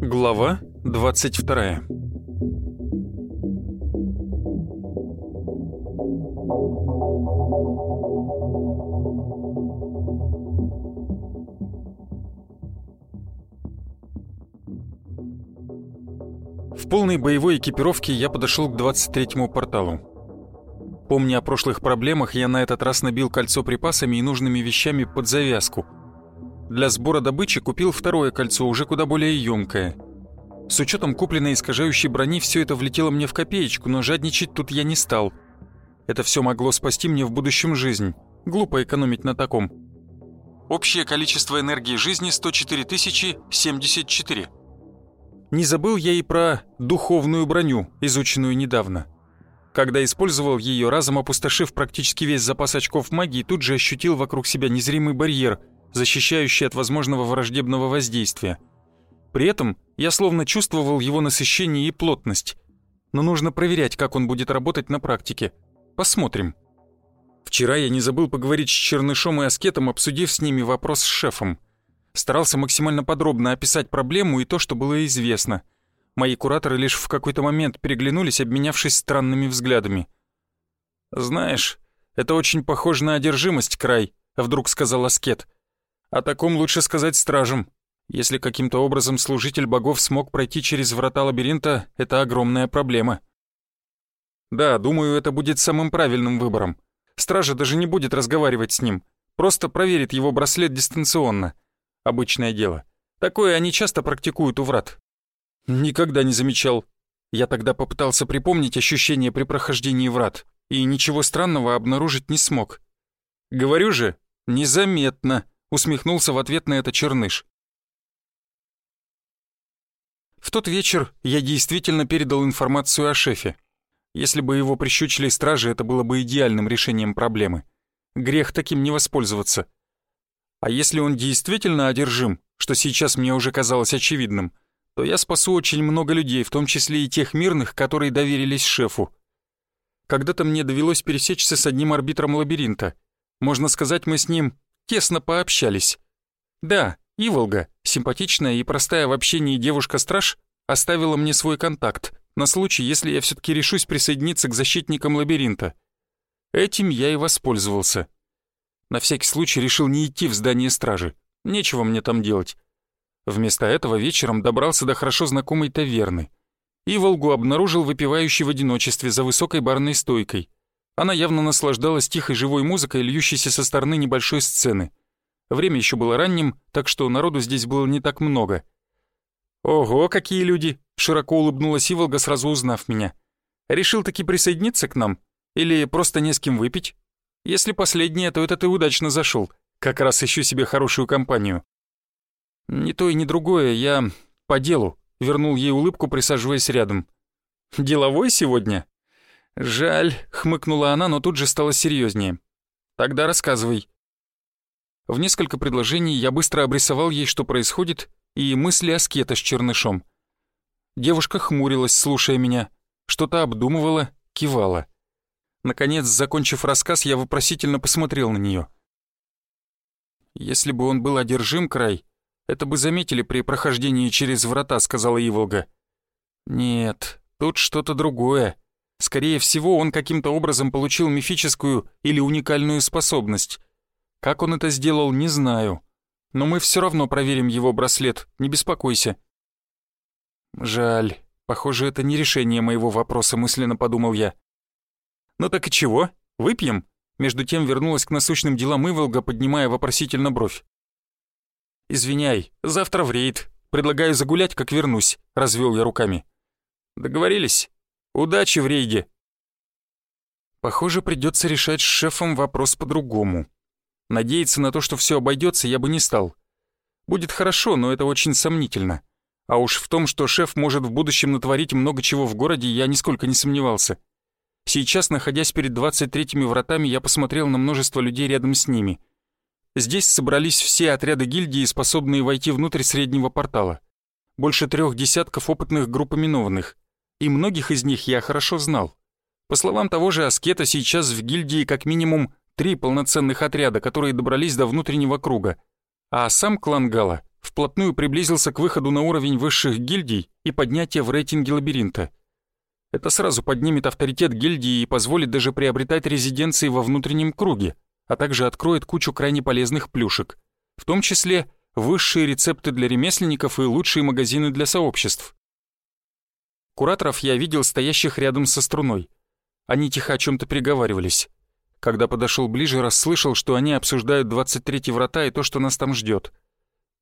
Глава 22 В полной боевой экипировке я подошел к 23-му порталу. Помня о прошлых проблемах, я на этот раз набил кольцо припасами и нужными вещами под завязку. Для сбора добычи купил второе кольцо, уже куда более емкое. С учетом купленной искажающей брони все это влетело мне в копеечку, но жадничать тут я не стал. Это все могло спасти мне в будущем жизнь. Глупо экономить на таком. Общее количество энергии жизни 104 074. Не забыл я и про духовную броню, изученную недавно. Когда использовал ее, разом опустошив практически весь запас очков магии, тут же ощутил вокруг себя незримый барьер, защищающий от возможного враждебного воздействия. При этом я словно чувствовал его насыщение и плотность. Но нужно проверять, как он будет работать на практике. Посмотрим. Вчера я не забыл поговорить с Чернышом и Аскетом, обсудив с ними вопрос с шефом. Старался максимально подробно описать проблему и то, что было известно. Мои кураторы лишь в какой-то момент переглянулись, обменявшись странными взглядами. «Знаешь, это очень похоже на одержимость, Край», — вдруг сказал Аскет. «О таком лучше сказать стражам. Если каким-то образом служитель богов смог пройти через врата лабиринта, это огромная проблема». «Да, думаю, это будет самым правильным выбором. Стража даже не будет разговаривать с ним, просто проверит его браслет дистанционно. Обычное дело. Такое они часто практикуют у врат. Никогда не замечал. Я тогда попытался припомнить ощущения при прохождении врат, и ничего странного обнаружить не смог. Говорю же, незаметно, усмехнулся в ответ на это черныш. В тот вечер я действительно передал информацию о шефе. Если бы его прищучили стражи, это было бы идеальным решением проблемы. Грех таким не воспользоваться. А если он действительно одержим, что сейчас мне уже казалось очевидным, то я спасу очень много людей, в том числе и тех мирных, которые доверились шефу. Когда-то мне довелось пересечься с одним арбитром лабиринта. Можно сказать, мы с ним тесно пообщались. Да, Иволга, симпатичная и простая в общении девушка-страж, оставила мне свой контакт на случай, если я все таки решусь присоединиться к защитникам лабиринта. Этим я и воспользовался. На всякий случай решил не идти в здание стражи. Нечего мне там делать. Вместо этого вечером добрался до хорошо знакомой таверны. И Волгу обнаружил выпивающий в одиночестве за высокой барной стойкой. Она явно наслаждалась тихой живой музыкой, льющейся со стороны небольшой сцены. Время еще было ранним, так что народу здесь было не так много. «Ого, какие люди!» — широко улыбнулась Иволга, сразу узнав меня. «Решил таки присоединиться к нам? Или просто не с кем выпить?» Если последнее, то это ты удачно зашел. Как раз ищу себе хорошую компанию». «Не то и не другое, я по делу», — вернул ей улыбку, присаживаясь рядом. «Деловой сегодня?» «Жаль», — хмыкнула она, но тут же стала серьезнее. «Тогда рассказывай». В несколько предложений я быстро обрисовал ей, что происходит, и мысли аскета с чернышом. Девушка хмурилась, слушая меня, что-то обдумывала, кивала. Наконец, закончив рассказ, я вопросительно посмотрел на нее. «Если бы он был одержим, край, это бы заметили при прохождении через врата», — сказала Иволга. «Нет, тут что-то другое. Скорее всего, он каким-то образом получил мифическую или уникальную способность. Как он это сделал, не знаю. Но мы все равно проверим его браслет, не беспокойся». «Жаль. Похоже, это не решение моего вопроса», — мысленно подумал я. «Ну так и чего? Выпьем?» Между тем вернулась к насущным делам Иволга, поднимая вопросительно бровь. «Извиняй, завтра в рейд. Предлагаю загулять, как вернусь», — развел я руками. «Договорились? Удачи в рейде!» Похоже, придется решать с шефом вопрос по-другому. Надеяться на то, что все обойдется, я бы не стал. Будет хорошо, но это очень сомнительно. А уж в том, что шеф может в будущем натворить много чего в городе, я нисколько не сомневался. Сейчас, находясь перед 23-ми вратами, я посмотрел на множество людей рядом с ними. Здесь собрались все отряды гильдии, способные войти внутрь среднего портала. Больше трех десятков опытных групп именованных. И многих из них я хорошо знал. По словам того же Аскета, сейчас в гильдии как минимум три полноценных отряда, которые добрались до внутреннего круга, а сам клан Гала вплотную приблизился к выходу на уровень высших гильдий и поднятия в рейтинге лабиринта. Это сразу поднимет авторитет гильдии и позволит даже приобретать резиденции во внутреннем круге, а также откроет кучу крайне полезных плюшек, в том числе высшие рецепты для ремесленников и лучшие магазины для сообществ. Кураторов я видел стоящих рядом со струной. Они тихо о чем то переговаривались. Когда подошел ближе, расслышал, что они обсуждают 23 врата и то, что нас там ждет.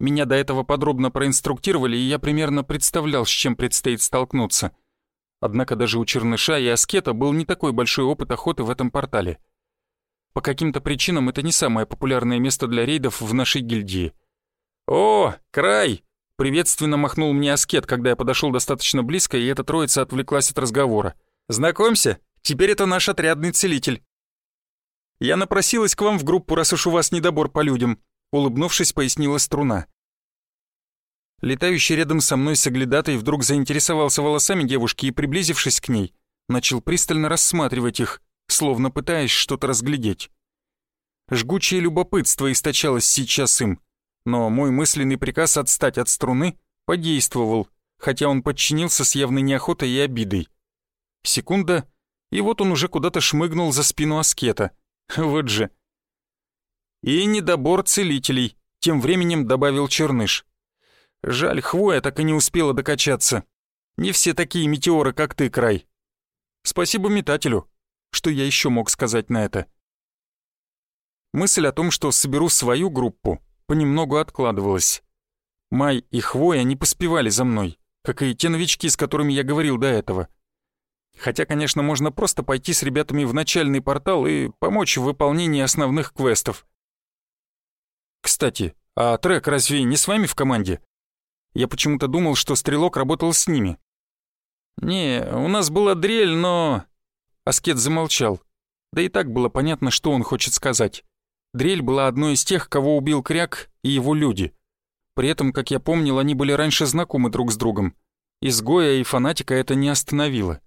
Меня до этого подробно проинструктировали, и я примерно представлял, с чем предстоит столкнуться. Однако даже у Черныша и Аскета был не такой большой опыт охоты в этом портале. По каким-то причинам это не самое популярное место для рейдов в нашей гильдии. «О, край!» — приветственно махнул мне Аскет, когда я подошел достаточно близко, и эта троица отвлеклась от разговора. «Знакомься, теперь это наш отрядный целитель». «Я напросилась к вам в группу, раз уж у вас недобор по людям», — улыбнувшись, пояснила струна. Летающий рядом со мной соглядатай вдруг заинтересовался волосами девушки и, приблизившись к ней, начал пристально рассматривать их, словно пытаясь что-то разглядеть. Жгучее любопытство источалось сейчас им, но мой мысленный приказ отстать от струны подействовал, хотя он подчинился с явной неохотой и обидой. Секунда, и вот он уже куда-то шмыгнул за спину аскета — Вот же. И недобор целителей, тем временем добавил Черныш. Жаль, хвоя так и не успела докачаться. Не все такие метеоры, как ты, Край. Спасибо метателю. Что я еще мог сказать на это? Мысль о том, что соберу свою группу, понемногу откладывалась. Май и Хвоя не поспевали за мной, как и те новички, с которыми я говорил до этого. Хотя, конечно, можно просто пойти с ребятами в начальный портал и помочь в выполнении основных квестов. Кстати, а Трек разве не с вами в команде? Я почему-то думал, что Стрелок работал с ними. «Не, у нас была дрель, но...» Аскет замолчал. Да и так было понятно, что он хочет сказать. Дрель была одной из тех, кого убил Кряк и его люди. При этом, как я помнил, они были раньше знакомы друг с другом. Изгоя и фанатика это не остановило.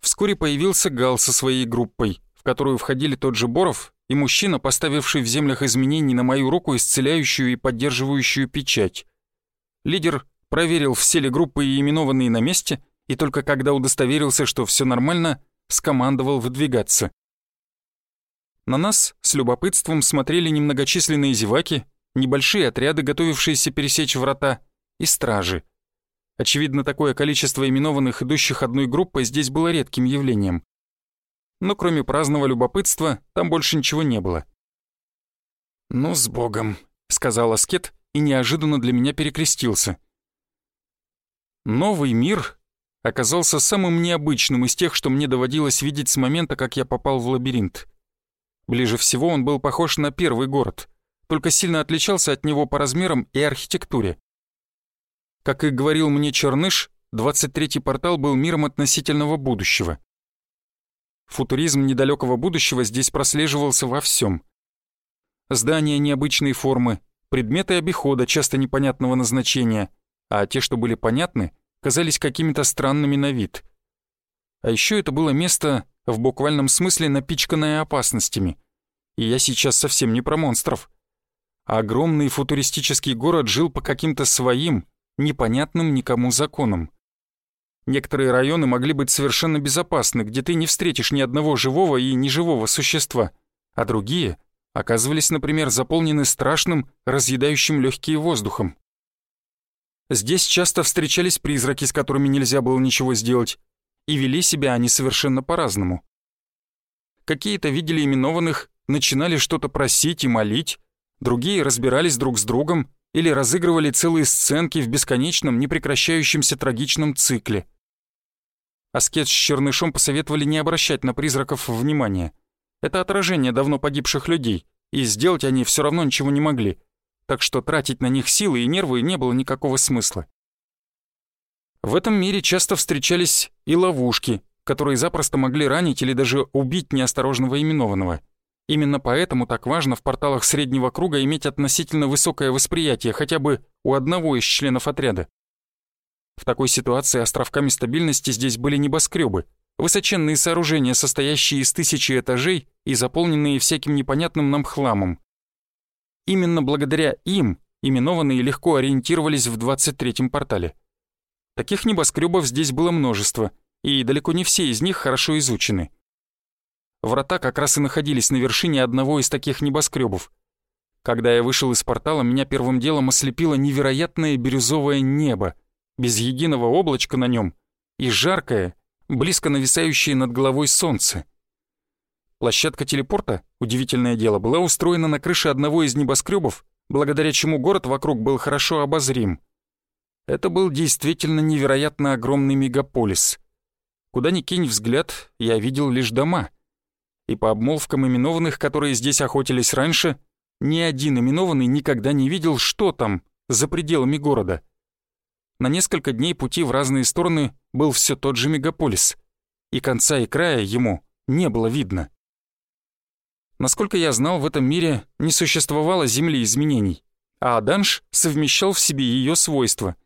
Вскоре появился Гал со своей группой, в которую входили тот же Боров и мужчина, поставивший в землях изменений на мою руку исцеляющую и поддерживающую печать. Лидер проверил, все ли группы и именованные на месте, и только когда удостоверился, что все нормально, скомандовал выдвигаться. На нас с любопытством смотрели немногочисленные зеваки, небольшие отряды, готовившиеся пересечь врата, и стражи — Очевидно, такое количество именованных, идущих одной группой, здесь было редким явлением. Но кроме праздного любопытства, там больше ничего не было. «Ну, с Богом», — сказал Аскет и неожиданно для меня перекрестился. Новый мир оказался самым необычным из тех, что мне доводилось видеть с момента, как я попал в лабиринт. Ближе всего он был похож на первый город, только сильно отличался от него по размерам и архитектуре. Как и говорил мне Черныш, 23-й портал был миром относительного будущего. Футуризм недалекого будущего здесь прослеживался во всем. Здания необычной формы, предметы обихода часто непонятного назначения, а те, что были понятны, казались какими-то странными на вид. А еще это было место, в буквальном смысле напичканное опасностями. И я сейчас совсем не про монстров. огромный футуристический город жил по каким-то своим, непонятным никому законом. Некоторые районы могли быть совершенно безопасны, где ты не встретишь ни одного живого и неживого существа, а другие оказывались, например, заполнены страшным, разъедающим легкие воздухом. Здесь часто встречались призраки, с которыми нельзя было ничего сделать, и вели себя они совершенно по-разному. Какие-то видели именованных, начинали что-то просить и молить, другие разбирались друг с другом или разыгрывали целые сценки в бесконечном, непрекращающемся трагичном цикле. Аскет с Чернышом посоветовали не обращать на призраков внимания. Это отражение давно погибших людей, и сделать они все равно ничего не могли, так что тратить на них силы и нервы не было никакого смысла. В этом мире часто встречались и ловушки, которые запросто могли ранить или даже убить неосторожного именованного — Именно поэтому так важно в порталах среднего круга иметь относительно высокое восприятие хотя бы у одного из членов отряда. В такой ситуации островками стабильности здесь были небоскребы, Высоченные сооружения, состоящие из тысячи этажей и заполненные всяким непонятным нам хламом. Именно благодаря им именованные легко ориентировались в 23-м портале. Таких небоскребов здесь было множество, и далеко не все из них хорошо изучены. Врата как раз и находились на вершине одного из таких небоскребов. Когда я вышел из портала, меня первым делом ослепило невероятное бирюзовое небо, без единого облачка на нем, и жаркое, близко нависающее над головой солнце. Площадка телепорта, удивительное дело, была устроена на крыше одного из небоскребов, благодаря чему город вокруг был хорошо обозрим. Это был действительно невероятно огромный мегаполис. Куда ни кинь взгляд, я видел лишь дома. И по обмолвкам именованных, которые здесь охотились раньше, ни один именованный никогда не видел, что там, за пределами города. На несколько дней пути в разные стороны был все тот же мегаполис, и конца и края ему не было видно. Насколько я знал, в этом мире не существовало Земли изменений, а Аданш совмещал в себе ее свойства.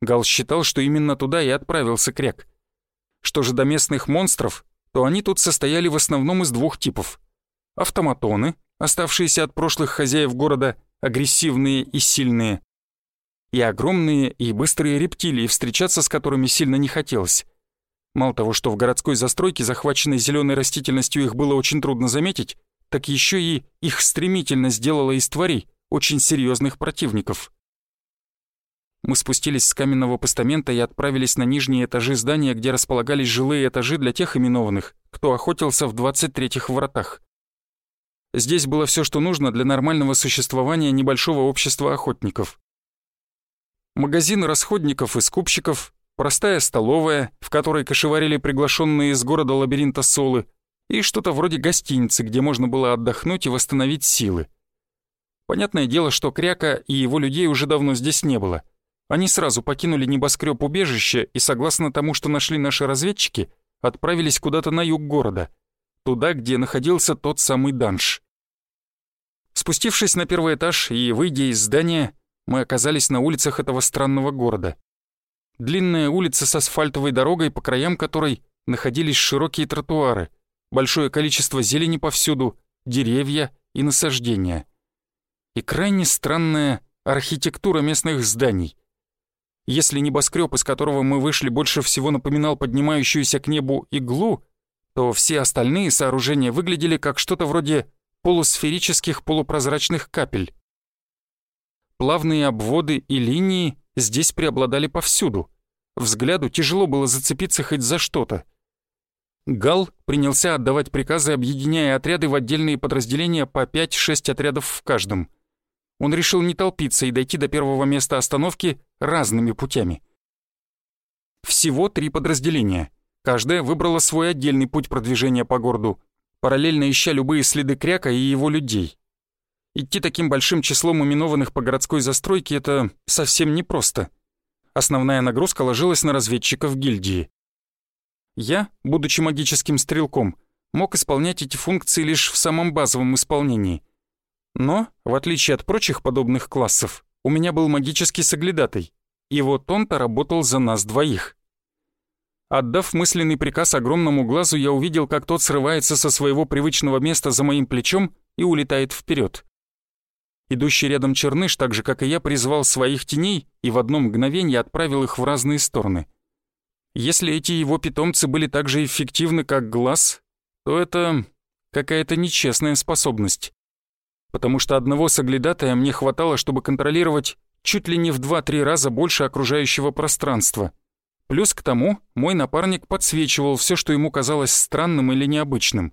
Гал считал, что именно туда и отправился Кряк. Что же до местных монстров, то они тут состояли в основном из двух типов. Автоматоны, оставшиеся от прошлых хозяев города, агрессивные и сильные, и огромные и быстрые рептилии, встречаться с которыми сильно не хотелось. Мало того, что в городской застройке, захваченной зеленой растительностью, их было очень трудно заметить, так еще и их стремительно сделала из тварей очень серьезных противников. Мы спустились с каменного постамента и отправились на нижние этажи здания, где располагались жилые этажи для тех именованных, кто охотился в 23-х вратах. Здесь было все, что нужно для нормального существования небольшого общества охотников. Магазин расходников и скупщиков, простая столовая, в которой кошеварили приглашенные из города лабиринта Солы, и что-то вроде гостиницы, где можно было отдохнуть и восстановить силы. Понятное дело, что Кряка и его людей уже давно здесь не было. Они сразу покинули небоскреб убежища и, согласно тому, что нашли наши разведчики, отправились куда-то на юг города, туда, где находился тот самый данж. Спустившись на первый этаж и выйдя из здания, мы оказались на улицах этого странного города. Длинная улица с асфальтовой дорогой, по краям которой находились широкие тротуары — большое количество зелени повсюду, деревья и насаждения. И крайне странная архитектура местных зданий. Если небоскреб, из которого мы вышли, больше всего напоминал поднимающуюся к небу иглу, то все остальные сооружения выглядели как что-то вроде полусферических полупрозрачных капель. Плавные обводы и линии здесь преобладали повсюду. Взгляду тяжело было зацепиться хоть за что-то — Гал принялся отдавать приказы, объединяя отряды в отдельные подразделения по 5-6 отрядов в каждом. Он решил не толпиться и дойти до первого места остановки разными путями. Всего три подразделения. Каждое выбрало свой отдельный путь продвижения по городу, параллельно ища любые следы Кряка и его людей. Идти таким большим числом именованных по городской застройке — это совсем непросто. Основная нагрузка ложилась на разведчиков гильдии. Я, будучи магическим стрелком, мог исполнять эти функции лишь в самом базовом исполнении. Но, в отличие от прочих подобных классов, у меня был магический соглядатай, и вот он-то работал за нас двоих. Отдав мысленный приказ огромному глазу, я увидел, как тот срывается со своего привычного места за моим плечом и улетает вперед. Идущий рядом Черныш, так же как и я, призвал своих теней и в одно мгновение отправил их в разные стороны — если эти его питомцы были так же эффективны, как глаз, то это какая-то нечестная способность. Потому что одного соглядатая мне хватало, чтобы контролировать чуть ли не в 2-3 раза больше окружающего пространства. Плюс к тому, мой напарник подсвечивал все, что ему казалось странным или необычным.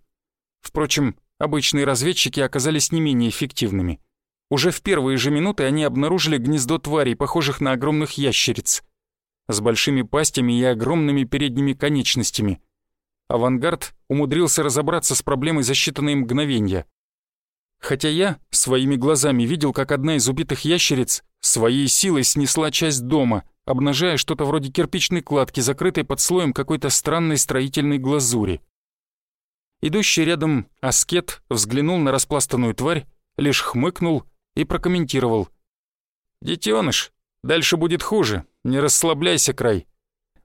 Впрочем, обычные разведчики оказались не менее эффективными. Уже в первые же минуты они обнаружили гнездо тварей, похожих на огромных ящериц с большими пастями и огромными передними конечностями. Авангард умудрился разобраться с проблемой за считанные мгновения. Хотя я своими глазами видел, как одна из убитых ящериц своей силой снесла часть дома, обнажая что-то вроде кирпичной кладки, закрытой под слоем какой-то странной строительной глазури. Идущий рядом аскет взглянул на распластанную тварь, лишь хмыкнул и прокомментировал. «Детёныш, дальше будет хуже, не расслабляйся, край.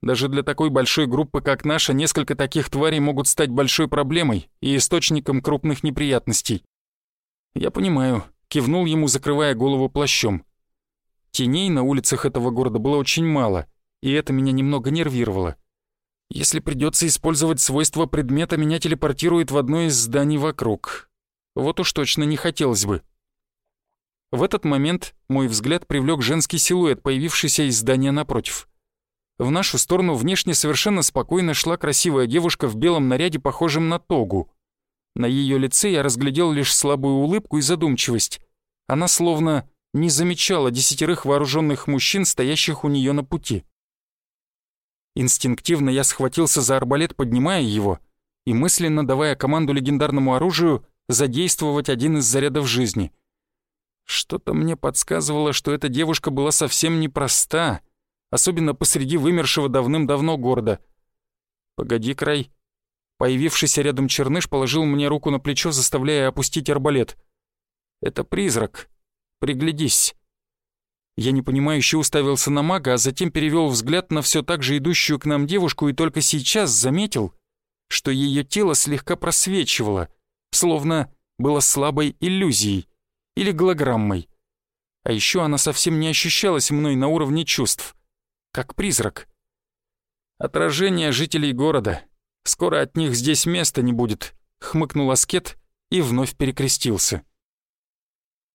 даже для такой большой группы, как наша, несколько таких тварей могут стать большой проблемой и источником крупных неприятностей. Я понимаю, кивнул ему, закрывая голову плащом. Теней на улицах этого города было очень мало, и это меня немного нервировало. Если придется использовать свойства предмета, меня телепортирует в одно из зданий вокруг. Вот уж точно не хотелось бы. В этот момент мой взгляд привлек женский силуэт, появившийся из здания напротив. В нашу сторону внешне совершенно спокойно шла красивая девушка в белом наряде, похожем на тогу. На ее лице я разглядел лишь слабую улыбку и задумчивость. Она словно не замечала десятерых вооруженных мужчин, стоящих у нее на пути. Инстинктивно я схватился за арбалет, поднимая его, и мысленно давая команду легендарному оружию задействовать один из зарядов жизни. Что-то мне подсказывало, что эта девушка была совсем непроста, особенно посреди вымершего давным-давно города. «Погоди, край». Появившийся рядом черныш положил мне руку на плечо, заставляя опустить арбалет. «Это призрак. Приглядись». Я непонимающе уставился на мага, а затем перевел взгляд на все так же идущую к нам девушку и только сейчас заметил, что ее тело слегка просвечивало, словно было слабой иллюзией или голограммой. А еще она совсем не ощущалась мной на уровне чувств, как призрак. Отражение жителей города. Скоро от них здесь места не будет, хмыкнул Аскет и вновь перекрестился.